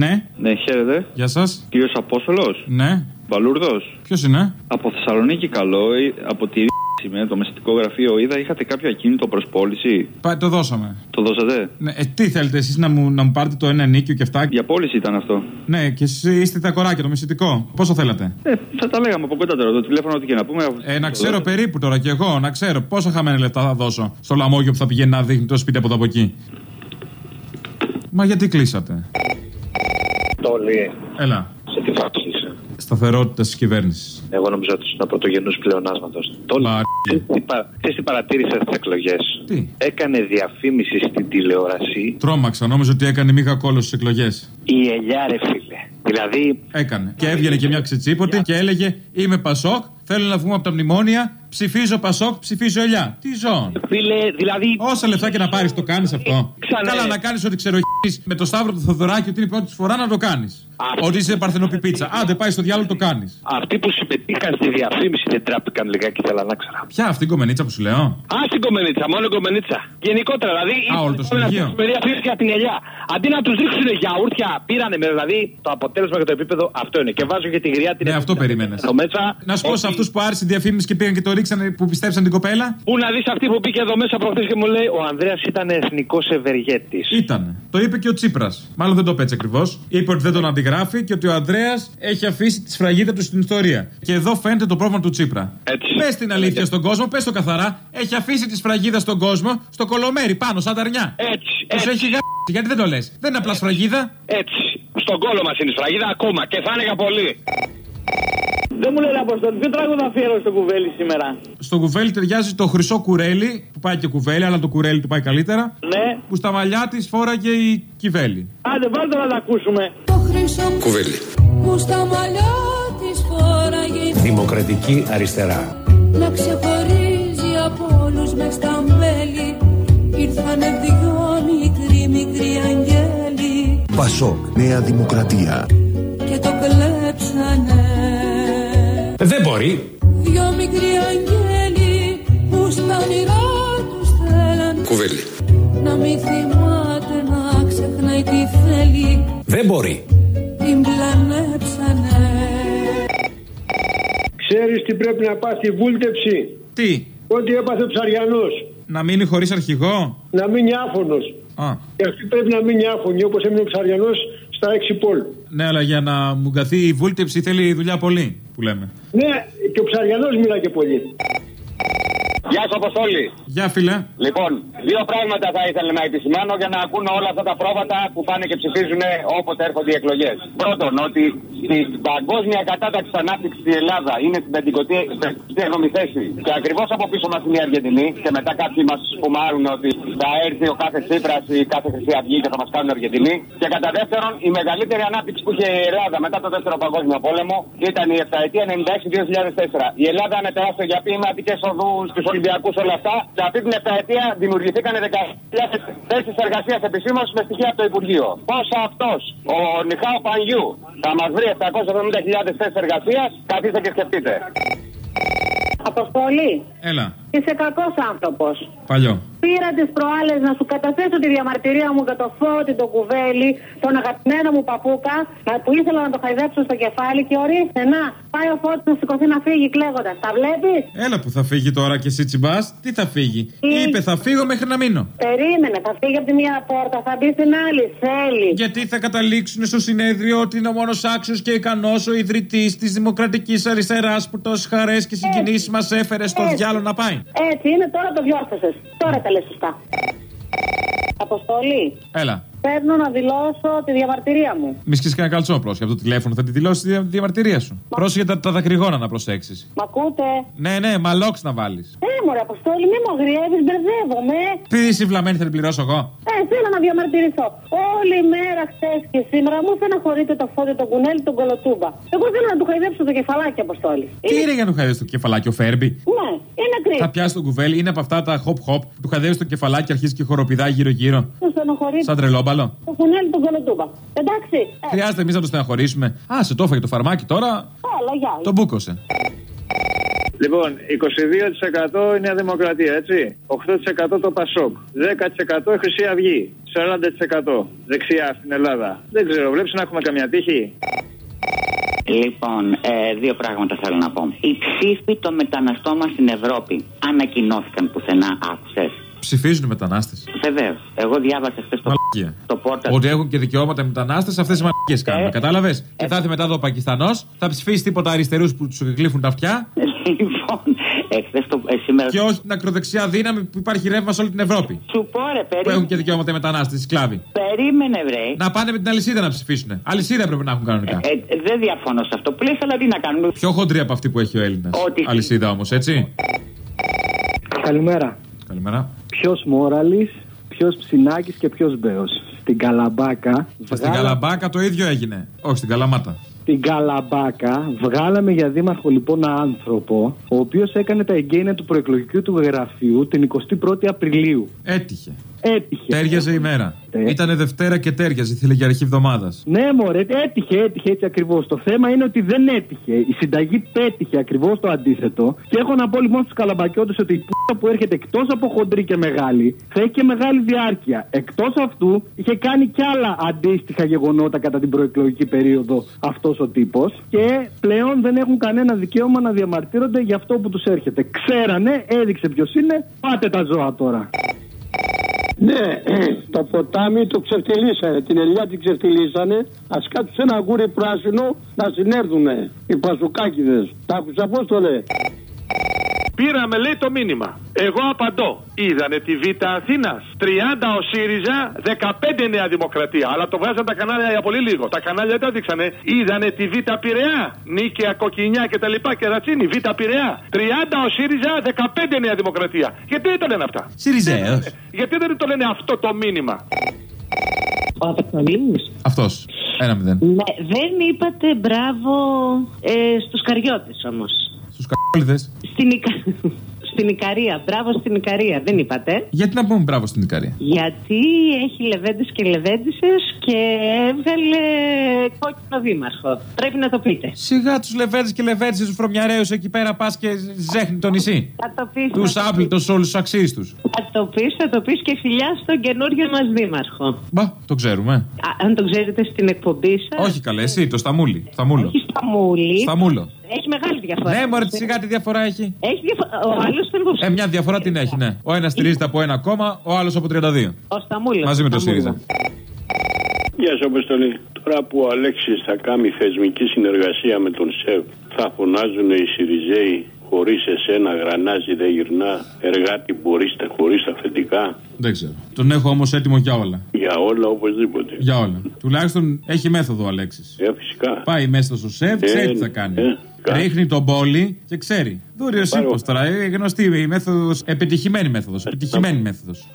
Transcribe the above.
Ναι, Ναι, χαίρετε. γεια σας. Κύριος Απόστολος. Ναι, Μπαλούρδο. ποιος είναι; Από Θεσσαλονίκη, καλό. ε, Από τη με το μεσητικό γραφείο είδα, είχατε κάποιο ακίνητο προ πώληση. Πάει, το δώσαμε. Το δώσατε; Ναι, ε, τι θέλετε εσείς να μου, να μου πάρετε το ένα νίκιο και αυτά; Για πώληση ήταν αυτό. Ναι, και εσείς είστε τα κοράκια, το μεσητικό. Πόσο θέλετε. Ε, θα τα λέγαμε από κοντά τώρα. Το τηλέφωνο, ό,τι και να πούμε. Ε, να ξέρω περίπου τώρα κι εγώ, να ξέρω πόσα χαμένα λεφτά θα δώσω στο λαμόγιο που θα πηγαίνει να δείχνει το σπίτι από εδώ από εκεί; Μα γιατί κλείσατε; Τόλι, Έλα. σε τι φάση είσαι; Σταθερότητας της κυβέρνησης. Εγώ νομίζω ότι ήσουν πρωτογενούς πλεονάσματος. Τόλι, Μα, τι, πα- ξέρεις τι παρατήρησα στι εκλογές; Τι; Έκανε διαφήμιση στην τηλεόραση Τρόμαξα, νόμιζα ότι έκανε μίγα κόλλο στις εκλογές. η ελιά, ρε φίλε. Δηλαδή, Έκανε. Και έβγαινε και μια ξετσίποτη και έλεγε Είμαι Πασόκ, θέλω να βγούμε από τα μνημόνια, ψηφίζω Πασόκ, ψηφίζω ελιά. Τι ζώο. φίλε, δηλαδή. Όσα λεφτά και να πάρεις, το κάνεις αυτό. Ξανά, Καλά ε. να κάνεις ότι ξεροχεί με το Σταύρο του Θοδωράκη ότι είναι η πρώτη σου φορά να το κάνεις. Αυτό. Ότι είσαι παρθενοπιπίτσα. Άντε πάει στο διάλογο το κάνεις. Αυτοί που συμμετείχαν στη διαφήμιση δεν τράπηκαν λιγάκι, θέλω να ξέρω. Ποια αυτή η κομμενίτσα που σου λέω; Α, στην κομμενίτσα, μόνο κομμενίτσα. Γενικότερα, δηλαδή. Α, όλο το συνεργείο. Με διαφήμιση για την ελιά. Αντί να τους ρίξουν γιαούρτια, πήρανε με, δηλαδή το αποτέλεσμα και το επίπεδο αυτό είναι. Και βάζω και τη γριά την Ναι, αυτό περίμενες. Εδώ μέσα. Να σου πω σε ότι- αυτούς που άρεσε η διαφήμιση και πήγαν και το ρίξανε που πιστέψαν την κοπέλα. Πού να δεις αυτή που μπήκε εδώ μέσα προχθές και μου λέει Ο Ανδρέας ήταν εθνικός ευεργέτης. Ήτανε. Το είπε και ο Τσίπρας. Μάλλον δεν το πέτσε ακριβώς. Είπε ότι δεν τον αντιγράφει και ότι ο Ανδρέας έχει αφήσει τη σφραγίδα του στην ιστορία. Και εδώ φαίνεται το πρόβλημα του Τσίπρα. Έτσι. Πες την αλήθεια στον κόσμο, πες το καθαρά. Έχει αφήσει τη σφραγίδα στον κόσμο στο κολομέρι πάνω, σαν τα αρνιά. Έτσι, Τους έτσι, έχει γα... Γιατί δεν το λες; Δεν είναι απλά σφραγίδα. έτσι. Στον κόλο μας είναι η σφραγίδα ακόμα και θα είναι για πολύ. Δεν μου λέει Αποστόλη, ποιο τραγούδι αφιέρωσε στο κουβέλι σήμερα; Στο κουβέλι ταιριάζει το χρυσό κουρέλι, που πάει και κουβέλι, αλλά το κουρέλι του πάει καλύτερα. Ναι. Που στα μαλλιά της φόραγε η κυβέλη. Άντε, βάλτε να τα ακούσουμε. Το χρυσό Κουβέλι. που στα μαλλιά της φόραγε Δημοκρατική αριστερά. να ξεχωρίζει από όλους μες στα μέλη ήρθανε δυο μικροί μικροί αγγέλοι Πασόκ. Νέα Δημοκρατία. και το κλέψανε Δεν μπορεί. δυο μικροί αγγέλοι που στα όνειρά τους θέλαν Κουβέλι. να μην θυμάται να ξεχνάει τι θέλει Δεν μπορεί. Την πλανέψανε Ξέρεις τι πρέπει να πας στη βούλτεψη. Τι, Ό,τι έπαθε ο Ψαριανός. να μείνει χωρίς αρχηγό; Να μείνει άφωνος. Α, Και αυτή πρέπει να μείνει άφωνη όπως έμεινε ο Ψαριανός στα έξι πόλ. ναι, αλλά για να μου καθεί η βούλτεψη θέλει δουλειά πολύ, που λέμε. Ναι, και ο Ψαριανός μιλά και πολύ. Γεια σου, Αποστόλη. Γεια φίλε. Λοιπόν, δύο πράγματα θα ήθελα να επισημάνω για να ακούν όλα αυτά τα πρόβατα που πάνε και ψηφίζουν όποτε έρχονται οι εκλογές. Πρώτον, ότι στην παγκόσμια κατάταξη της ανάπτυξης η Ελλάδα είναι στην 57η θέση και ακριβώς από πίσω μας είναι η Αργεντινή. Και μετά κάποιοι μας φουμάρουν ότι θα έρθει ο κάθε Τσίπρας ή κάθε Χρυσή Αυγή και θα μας κάνουν Αργεντινή. Και κατά δεύτερον, η μεγαλύτερη ανάπτυξη που είχε η Ελλάδα μετά το δεύτερο παγκόσμιο πόλεμο ήταν η 7ετία 96-2004. Η Ελλάδα είναι τεράστια για ποιηματικέ οδούς, του Ολυμπιακούς, όλα αυτά. Και αυτή την 7ετία δημιουργηθήκαν 10.000 θέσεις εργασίας επισήμως με στοιχεία από το Υπουργείο. Πόσα αυτός, ο Νιχάο Πανιού, θα μας βρει 770.000 θέσεις εργασίας, καθίστε και σκεφτείτε. Αποστολή, Έλα, είσαι κακός άνθρωπος. παλιό. Πήρα τις προάλλες να σου καταθέσω τη διαμαρτυρία μου για το φώτι, το κουβέλι, τον αγαπημένο μου παπούκα, να- που ήθελα να το χαϊδέψω στο κεφάλι και ορίστε, να, πάει ο φώτι να σηκωθεί να φύγει κλαίγοντας. Τα βλέπεις; Έλα που θα φύγει τώρα και εσύ τσιμπάς. Τι θα φύγει; Τι; Είπε θα φύγω μέχρι να μείνω. Περίμενε, θα φύγει από τη μία πόρτα, θα μπει στην άλλη. Θέλει. Γιατί θα καταλήξουν στο συνέδριο ότι είναι ο μόνος άξιος και ικανός ο ιδρυτής της Δημοκρατικής Αριστεράς που τόσες χαρές και συγκινήσεις μας έφερε στο Έτσι. διάλογο να πάει; Έτσι είναι, τώρα το διόρθωσες. Τώρα τα λε σωστά. Αποστολή, Έλα. παίρνω να δηλώσω τη διαμαρτυρία μου. Μη σκίσεις κανένα καλτσό πρόσεχε από το τηλέφωνο, θα τη δηλώσεις τη δια- διαμαρτυρία σου. Πρόσεχε τα, τα δακρυγόνα να προσέξεις. Μ' ακούτε; Ναι, ναι, μαλόξ να βάλεις. Ε, μωρέ, Αποστόλη, μη μου αγριεύεις, μπερδεύομαι. Επειδή είσαι βλαμμένη θα την πληρώσω εγώ; Ε, θέλω να διαμαρτυρηθώ. Όλη μέρα χθες και σήμερα μου στεναχωρείται το φώτι, τον κουνέλι, τον κολοτούμπα. Εγώ θέλω να του χαϊδέψω το κεφαλάκι, Αποστόλη. Τι είναι για να του χαδεύει το κεφαλάκι ο Φέρμπι; Ναι, είναι Θα κρίμα. πιάσει τον κουβέλι, είναι από αυτά τα hop hop που του χαδεύει το κεφαλάκι και αρχίζει και χοροπηδάει γύρω-γύρω. Μου στεναχωρείται Σαν τρελόμπαλο. το κουνέλι, τον κολοτούμπα. Εντάξει. Ε, Χρειάζεται εμείς να το στεναχωρήσουμε. Α, σε το έφαγε το φαρμάκι τώρα, Έλα, γεια. τον μπούκωσε. Λοιπόν, 22% είναι η Δημοκρατία, έτσι. 8% το Πασόκ. 10% η Χρυσή Αυγή. 40% δεξιά στην Ελλάδα. Δεν ξέρω, βλέπεις να έχουμε καμιά τύχη; Λοιπόν, ε, δύο πράγματα θέλω να πω. Οι ψήφοι των μεταναστών μας στην Ευρώπη ανακοινώθηκαν πουθενά, άκουσες. Ψηφίζουν οι μετανάστες. Βεβαίως. Εγώ διάβασα χθες το, Μαλακία. το πόρτα. Ότι έχουν και δικαιώματα οι μετανάστες, αυτές οι μαλακίες κάνουν. Ε, Κατάλαβες; Και θα έρθει μετά εδώ ο Πακιστανός, θα ψηφίσει τίποτα αριστερούς που τους γλύφουν τα αυτιά. Λοιπόν, εχθές το ε, σήμερα. Και όχι την ακροδεξιά δύναμη που υπάρχει ρεύμα σε όλη την Ευρώπη. Σου πω ρε, Που περί... έχουν και δικαιώματα οι μετανάστες, οι σκλάβοι. περίμενε βρε. Να πάνε με την αλυσίδα να ψηφίσουν. Αλυσίδα πρέπει να έχουν κανονικά. Ε, ε, δεν διαφωνώ σε αυτό. Πλήρω, αλλά τι να κάνουμε. Πιο χοντρή από αυτή που έχει ο Έλληνας. Ότι- Αλυσίδα όμως, έτσι. Καλημέρα. Καλημέρα. Ποιος Μόραλης, ποιος Ψινάκης και ποιος Μπέος. Στην Καλαμπάκα. Στην βγάλα- Καλαμπάκα το ίδιο έγινε. Όχι στην Καλαμάτα. Στην Καλαμπάκα βγάλαμε για δήμαρχο λοιπόν ένα άνθρωπο ο οποίος έκανε τα εγγένεια του προεκλογικού του γραφείου την 21η Απριλίου. Έτυχε. Έτυχε. Τέριαζε η μέρα. Ε. Ήτανε Δευτέρα και τέριαζε. Ήθελε για αρχή εβδομάδας. Ναι, μωρέ, έτυχε, έτυχε έτσι ακριβώς. Το θέμα είναι ότι δεν έτυχε. Η συνταγή πέτυχε ακριβώς το αντίθετο. Και έχω να πω λοιπόν στους καλαμπακιώτες ότι η πούτα που έρχεται εκτός από χοντρή και μεγάλη θα έχει και μεγάλη διάρκεια. Εκτός αυτού είχε κάνει κι άλλα αντίστοιχα γεγονότα κατά την προεκλογική περίοδο αυτός ο τύπος. Και πλέον δεν έχουν κανένα δικαίωμα να διαμαρτύρονται για αυτό που τους έρχεται. Ξέρανε, έδειξε ποιος είναι, πάτε τα ζώα τώρα. Ναι, το ποτάμι το ξεφτυλίσανε. Την ελιά την ξεφτυλίσανε. Α κάτσουν σε ένα γούρι πράσινο να συνέρθουνε οι πασουκάκιδες. Τα άκουσα πώ το λέει. Πήραμε, λέει, το μήνυμα. Εγώ απαντώ. Είδανε τη Β' Αθήνας. 30 ο ΣΥΡΙΖΑ, 15 Νέα Δημοκρατία. Αλλά το βγάζαν τα κανάλια για πολύ λίγο. Τα κανάλια τα δείξανε. Είδανε τη Β' Πειραιά. Νίκαια, Κοκκινιά κτλ. Και ρατσίνη. Β' Πειραιά. 30 ο ΣΥΡΙΖΑ, 15 Νέα Δημοκρατία. Γιατί δεν το λένε αυτά; Σιριζέο. Γιατί δεν το λένε αυτό το μήνυμα; Ο Απεκτολίνης. Αυτός. Ένα μηδέν. Ναι, δεν είπατε μπράβο ε, στους καριώτες όμως. Στου κακόλιδες. Στην, Ικα... στην Ικαρία, μπράβο στην Ικαρία, δεν είπατε. Γιατί να πούμε μπράβο στην Ικαρία; Γιατί έχει λεβέντες και λεβέντισες και έβγαλε κόκκινο δήμαρχο. Πρέπει να το πείτε. Σιγά τους λεβέντες και λεβέντε τους φρωμιαρέου εκεί πέρα πας και ζέχνει το νησί. Θα το πεις, Τους θα το άπλητου όλου τους αξίες Θα το πεις, θα το πεις και φιλιά στον καινούριο μας δήμαρχο. Μπα, το ξέρουμε. Α, αν το ξέρετε στην εκπομπή σας. Όχι καλέ, εσύ, το Σταμούλι. Σταμούλο. Όχι Σταμούλη. Σταμούλο. Έχει μεγάλη διαφορά. Ναι, μωρέ, σιγά τι διαφορά έχει. Έχει διαφορά. Ο άλλος ήταν υποψήφιος. Ε, μια διαφορά την έχει, ναι. Ο ένας στηρίζεται από ένα κόμμα, ο άλλος από 32. Ο Σταμούλος. Μαζί με το Σταμούλος. ΣΥΡΙΖΑ. Γεια σα, Αποστολή. Τώρα που ο Αλέξης θα κάνει θεσμική συνεργασία με τον ΣΕΒ, θα φωνάζουν οι Σιριζέοι χωρίς εσένα γρανάζι δεν γυρνά, εργάτη μπορείς χωρίς τα αφεντικά. Δεν ξέρω. Τον έχω όμως έτοιμο για όλα. Για όλα οπωσδήποτε. Για όλα. Τουλάχιστον έχει μέθοδο ο Αλέξης. Ε, φυσικά. Πάει μέσα στο σεφ, Ε, ξέρει τι θα κάνει. ε, κάνει. Ρίχνει τον πόλι και ξέρει. Δούριο Πάρω. ύπος τώρα. Είναι γνωστή η μέθοδος. Επιτυχημένη μέθοδος. Επιτυχημένη μέθοδος.